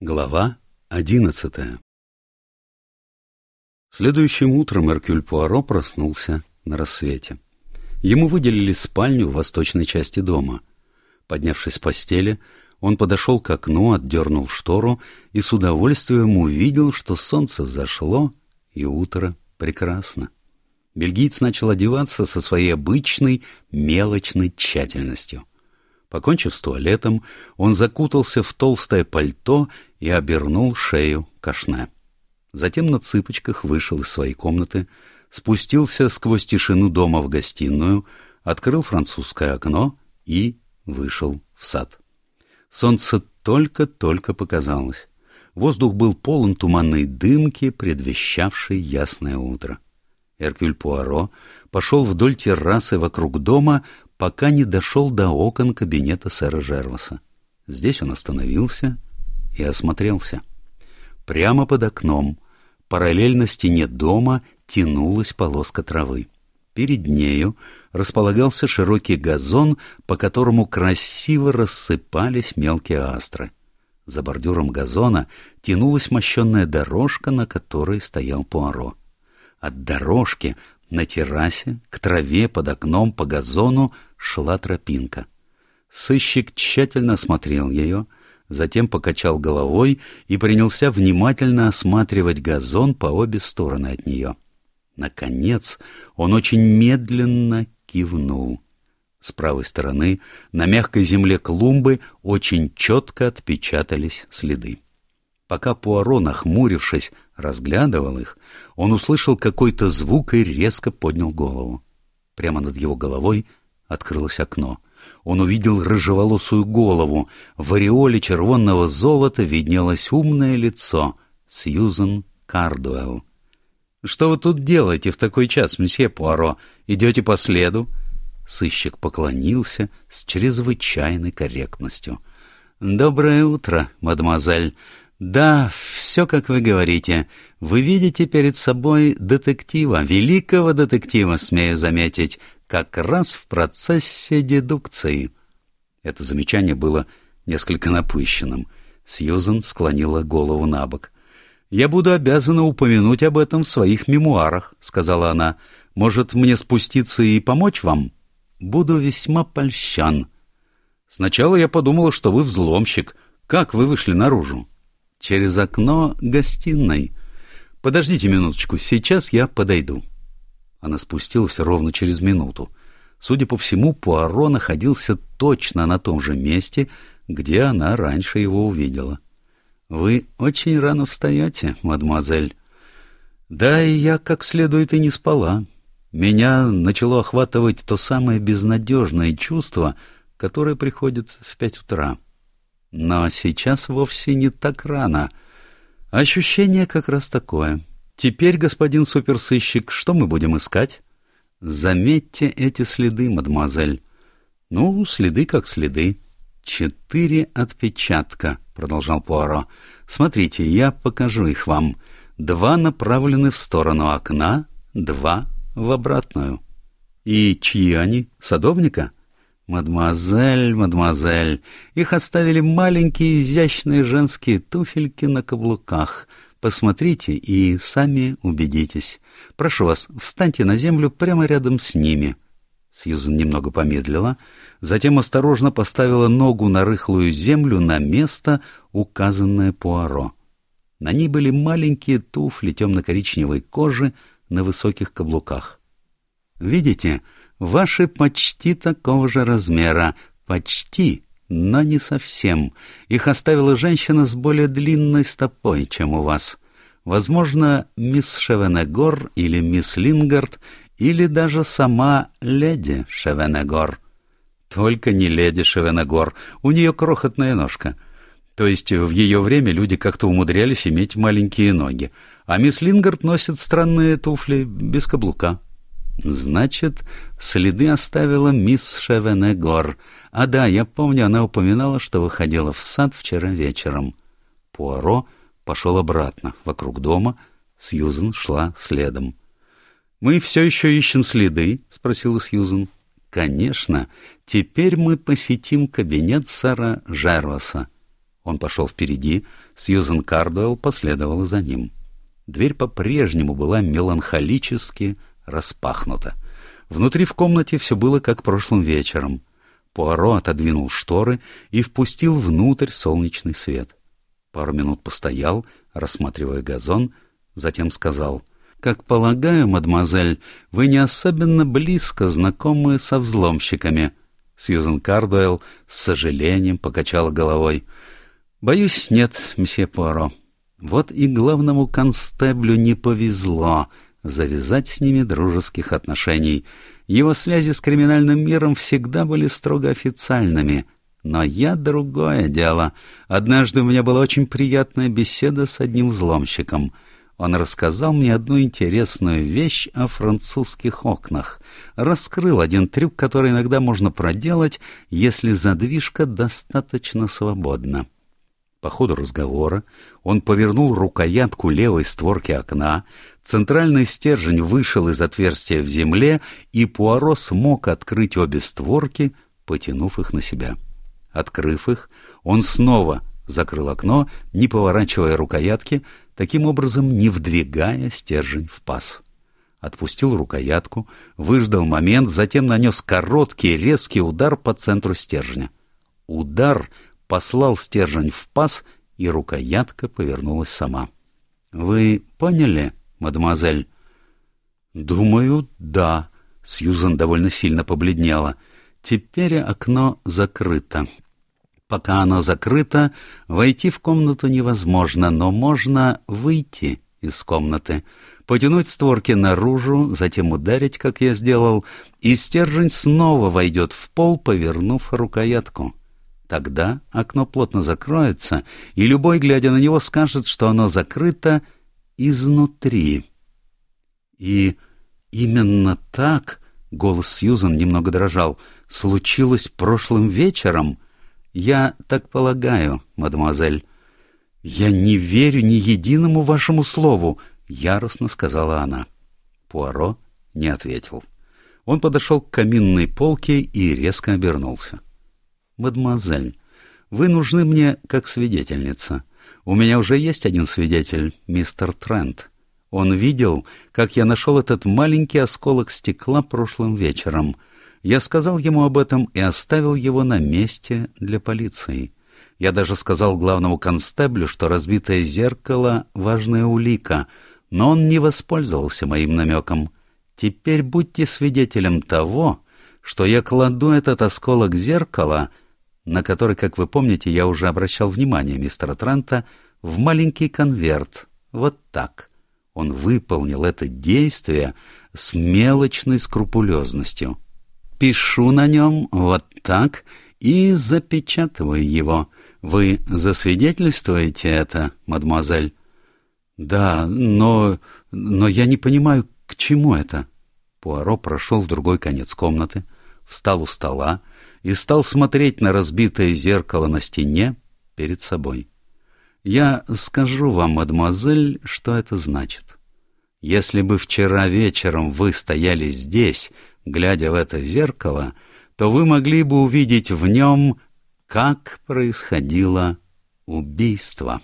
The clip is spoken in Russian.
Глава одиннадцатая Следующим утром Эркюль Пуаро проснулся на рассвете. Ему выделили спальню в восточной части дома. Поднявшись с постели, он подошел к окну, отдернул штору и с удовольствием увидел, что солнце взошло, и утро прекрасно. Бельгиец начал одеваться со своей обычной мелочной тщательностью — Покончив с туалетом, он закутался в толстое пальто и обернул шею кашне. Затем на цыпочках вышел из своей комнаты, спустился сквозь тишину дома в гостиную, открыл французское окно и вышел в сад. Солнце только-только показалось. Воздух был полон туманной дымки, предвещавшей ясное утро. Эркюль Пуаро пошел вдоль террасы вокруг дома, пока не дошел до окон кабинета сэра Жерваса. Здесь он остановился и осмотрелся. Прямо под окном, параллельно стене дома, тянулась полоска травы. Перед нею располагался широкий газон, по которому красиво рассыпались мелкие астры. За бордюром газона тянулась мощенная дорожка, на которой стоял Пуаро. От дорожки на террасе, к траве, под окном, по газону шла тропинка. Сыщик тщательно осмотрел ее, затем покачал головой и принялся внимательно осматривать газон по обе стороны от нее. Наконец он очень медленно кивнул. С правой стороны на мягкой земле клумбы очень четко отпечатались следы. Пока Пуаро, нахмурившись, разглядывал их, он услышал какой-то звук и резко поднял голову. Прямо над его головой открылось окно. Он увидел рыжеволосую голову. В ореоле червонного золота виднелось умное лицо Сьюзен Кардуэлл. «Что вы тут делаете в такой час, мсье Пуаро? Идете по следу?» Сыщик поклонился с чрезвычайной корректностью. «Доброе утро, мадемуазель. Да, все как вы говорите. Вы видите перед собой детектива, великого детектива, смею заметить, как раз в процессе дедукции. Это замечание было несколько напыщенным. Сьюзен склонила голову на бок. «Я буду обязана упомянуть об этом в своих мемуарах», — сказала она. «Может, мне спуститься и помочь вам?» «Буду весьма польщен». «Сначала я подумала, что вы взломщик. Как вы вышли наружу?» через окно гостиной. Подождите минуточку, сейчас я подойду. Она спустилась ровно через минуту. Судя по всему, Пуаро находился точно на том же месте, где она раньше его увидела. «Вы очень рано встаете, мадемуазель». «Да, и я как следует и не спала. Меня начало охватывать то самое безнадежное чувство, которое приходит в пять утра. Но сейчас вовсе не так рано. Ощущение как раз такое. Теперь, господин суперсыщик, что мы будем искать? Заметьте эти следы, мадемуазель. Ну, следы как следы. Четыре отпечатка, продолжал Пуаро. Смотрите, я покажу их вам. Два направлены в сторону окна, два в обратную. И чьи они? Садовника? — «Мадемуазель, мадемуазель, их оставили маленькие изящные женские туфельки на каблуках. Посмотрите и сами убедитесь. Прошу вас, встаньте на землю прямо рядом с ними». Сьюзен немного помедлила, затем осторожно поставила ногу на рыхлую землю на место, указанное Пуаро. На ней были маленькие туфли темно-коричневой кожи на высоких каблуках. «Видите?» Ваши почти такого же размера. Почти, но не совсем. Их оставила женщина с более длинной стопой, чем у вас. Возможно, мисс Шевенегор или мисс Лингард, или даже сама леди Шевенегор. Только не леди Шевенегор, у нее крохотная ножка. То есть в ее время люди как-то умудрялись иметь маленькие ноги, а мисс Лингард носит странные туфли без каблука. Значит, следы оставила мисс Шевенегор. А да, я помню, она упоминала, что выходила в сад вчера вечером. Пуаро пошел обратно, вокруг дома. Сьюзен шла следом. «Мы все еще ищем следы?» — спросила Сьюзен. «Конечно. Теперь мы посетим кабинет сэра Жерваса». Он пошел впереди, Сьюзен Кардуэлл последовала за ним. Дверь по-прежнему была меланхолически распахнута. Внутри в комнате все было как прошлым вечером. Пуаро отодвинул шторы и впустил внутрь солнечный свет. Пару минут постоял, рассматривая газон, затем сказал, «Как полагаю, мадемуазель, вы не особенно близко знакомы со взломщиками». Сьюзен Кардуэлл с сожалением покачала головой. «Боюсь, нет, месье Пуаро. Вот и главному констеблю не повезло завязать с ними дружеских отношений. Его связи с криминальным миром всегда были строго официальными. Но я другое дело. Однажды у меня была очень приятная беседа с одним взломщиком. Он рассказал мне одну интересную вещь о французских окнах. Раскрыл один трюк, который иногда можно проделать, если задвижка достаточно свободна. По ходу разговора он повернул рукоятку левой створки окна, центральный стержень вышел из отверстия в земле, и Пуаро смог открыть обе створки, потянув их на себя. Открыв их, он снова закрыл окно, не поворачивая рукоятки, таким образом не вдвигая стержень в паз. Отпустил рукоятку, выждал момент, затем нанес короткий резкий удар по центру стержня. Удар послал стержень в паз, и рукоятка повернулась сама. — Вы поняли, мадемуазель? — Думаю, да. Сьюзан довольно сильно побледнела. Теперь окно закрыто. Пока оно закрыто, войти в комнату невозможно, но можно выйти из комнаты, потянуть створки наружу, затем ударить, как я сделал, и стержень снова войдет в пол, повернув рукоятку. Тогда окно плотно закроется, и любой, глядя на него, скажет, что оно закрыто изнутри. И именно так, — голос Сьюзан немного дрожал, — случилось прошлым вечером. Я так полагаю, мадемуазель. Я не верю ни единому вашему слову, — яростно сказала она. Пуаро не ответил. Он подошел к каминной полке и резко обернулся. «Мадемуазель, вы нужны мне как свидетельница. У меня уже есть один свидетель, мистер Трент. Он видел, как я нашел этот маленький осколок стекла прошлым вечером. Я сказал ему об этом и оставил его на месте для полиции. Я даже сказал главному констеблю, что разбитое зеркало — важная улика, но он не воспользовался моим намеком. Теперь будьте свидетелем того, что я кладу этот осколок зеркала — на который, как вы помните, я уже обращал внимание мистера Трента, в маленький конверт. Вот так. Он выполнил это действие с мелочной скрупулезностью. Пишу на нем вот так и запечатываю его. Вы засвидетельствуете это, мадемуазель? Да, но... но я не понимаю, к чему это. Пуаро прошел в другой конец комнаты, встал у стола, и стал смотреть на разбитое зеркало на стене перед собой. Я скажу вам, мадемуазель, что это значит. Если бы вчера вечером вы стояли здесь, глядя в это зеркало, то вы могли бы увидеть в нем, как происходило убийство.